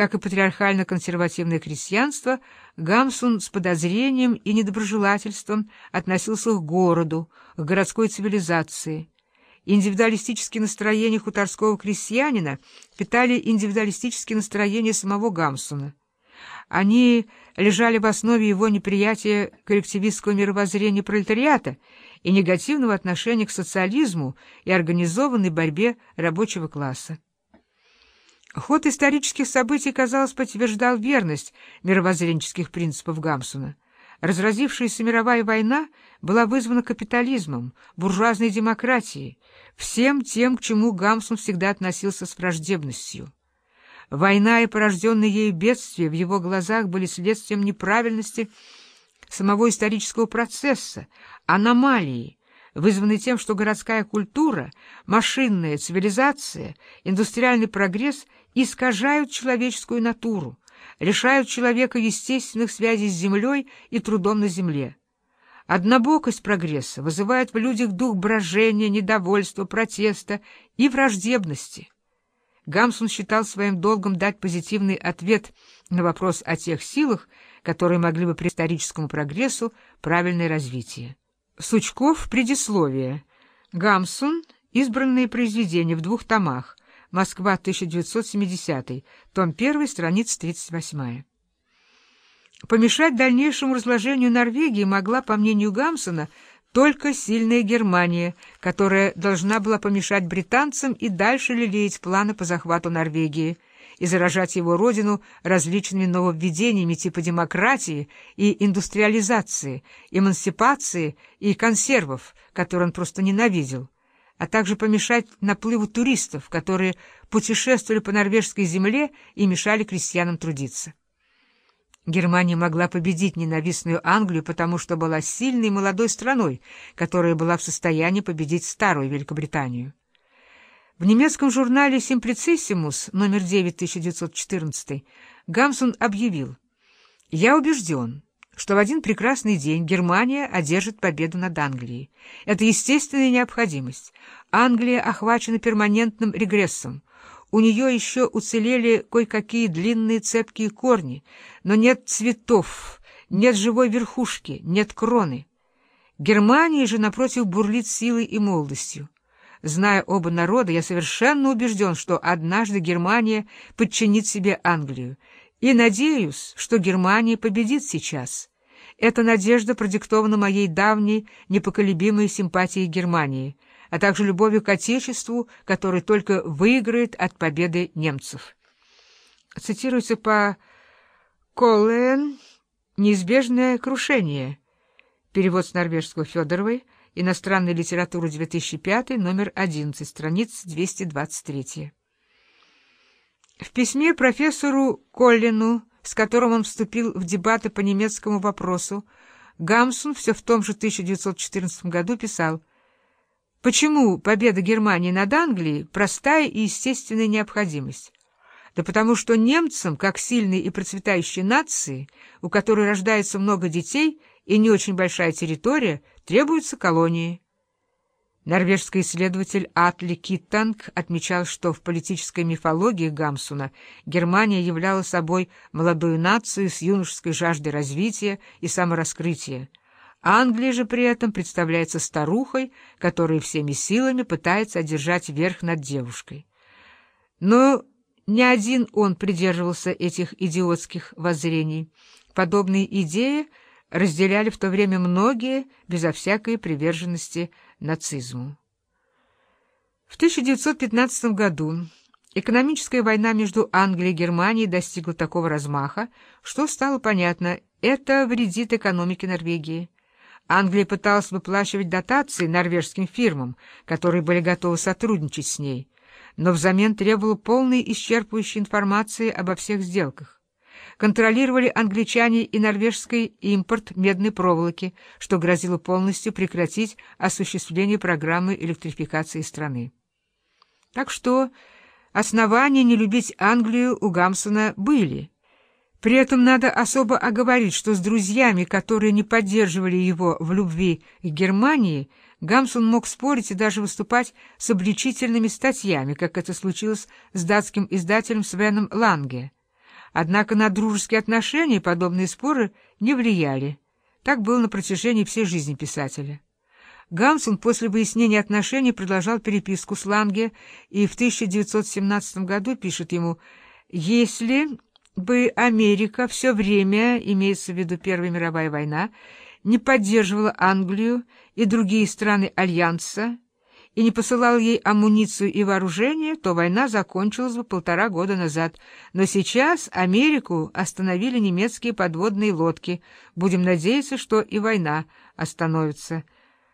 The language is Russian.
как и патриархально-консервативное крестьянство, Гамсун с подозрением и недоброжелательством относился к городу, к городской цивилизации. Индивидуалистические настроения хуторского крестьянина питали индивидуалистические настроения самого Гамсуна. Они лежали в основе его неприятия коллективистского мировоззрения пролетариата и негативного отношения к социализму и организованной борьбе рабочего класса. Ход исторических событий, казалось, подтверждал верность мировоззренческих принципов Гамсуна. Разразившаяся мировая война была вызвана капитализмом, буржуазной демократией, всем тем, к чему Гамсун всегда относился с враждебностью. Война и порожденные ею бедствия в его глазах были следствием неправильности самого исторического процесса, аномалии, вызванной тем, что городская культура, машинная цивилизация, индустриальный прогресс искажают человеческую натуру, лишают человека естественных связей с землей и трудом на земле. Однобокость прогресса вызывает в людях дух брожения, недовольства, протеста и враждебности. Гамсун считал своим долгом дать позитивный ответ на вопрос о тех силах, которые могли бы при историческому прогрессу правильное развитие. Сучков предисловие. Гамсун. Избранные произведения в двух томах. Москва, 1970. Том 1, страница 38. Помешать дальнейшему разложению Норвегии могла, по мнению Гамсона, только сильная Германия, которая должна была помешать британцам и дальше лелеять планы по захвату Норвегии и заражать его родину различными нововведениями типа демократии и индустриализации, эмансипации и консервов, которые он просто ненавидел, а также помешать наплыву туристов, которые путешествовали по норвежской земле и мешали крестьянам трудиться. Германия могла победить ненавистную Англию, потому что была сильной молодой страной, которая была в состоянии победить старую Великобританию. В немецком журнале «Симплициссимус» номер 9 1914 Гамсун объявил «Я убежден, что в один прекрасный день Германия одержит победу над Англией. Это естественная необходимость. Англия охвачена перманентным регрессом. У нее еще уцелели кое-какие длинные цепкие корни, но нет цветов, нет живой верхушки, нет кроны. Германия же, напротив, бурлит силой и молодостью. Зная оба народа, я совершенно убежден, что однажды Германия подчинит себе Англию, и надеюсь, что Германия победит сейчас. Эта надежда продиктована моей давней, непоколебимой симпатией Германии — а также любовью к Отечеству, который только выиграет от победы немцев. Цитируется по Коллен «Неизбежное крушение». Перевод с норвежского Федоровой. Иностранная литература 2005, номер 11, страница 223. В письме профессору Коллину, с которым он вступил в дебаты по немецкому вопросу, Гамсун все в том же 1914 году писал Почему победа Германии над Англией — простая и естественная необходимость? Да потому что немцам, как сильной и процветающей нации, у которой рождается много детей и не очень большая территория, требуются колонии. Норвежский исследователь Атли Киттанг отмечал, что в политической мифологии Гамсуна Германия являла собой молодую нацию с юношеской жаждой развития и самораскрытия, Англия же при этом представляется старухой, которая всеми силами пытается одержать верх над девушкой. Но не один он придерживался этих идиотских воззрений. Подобные идеи разделяли в то время многие, безо всякой приверженности нацизму. В 1915 году экономическая война между Англией и Германией достигла такого размаха, что стало понятно, это вредит экономике Норвегии. Англия пыталась выплачивать дотации норвежским фирмам, которые были готовы сотрудничать с ней, но взамен требовала полной исчерпывающей информации обо всех сделках. Контролировали англичане и норвежский импорт медной проволоки, что грозило полностью прекратить осуществление программы электрификации страны. Так что основания не любить Англию у Гамсона были — при этом надо особо оговорить, что с друзьями, которые не поддерживали его в любви к Германии, Гамсун мог спорить и даже выступать с обличительными статьями, как это случилось с датским издателем Свеном Ланге. Однако на дружеские отношения подобные споры не влияли. Так было на протяжении всей жизни писателя. Гамсун после выяснения отношений продолжал переписку с Ланге и в 1917 году пишет ему «Если бы Америка все время, имеется в виду Первая мировая война, не поддерживала Англию и другие страны Альянса и не посылала ей амуницию и вооружение, то война закончилась бы полтора года назад. Но сейчас Америку остановили немецкие подводные лодки. Будем надеяться, что и война остановится».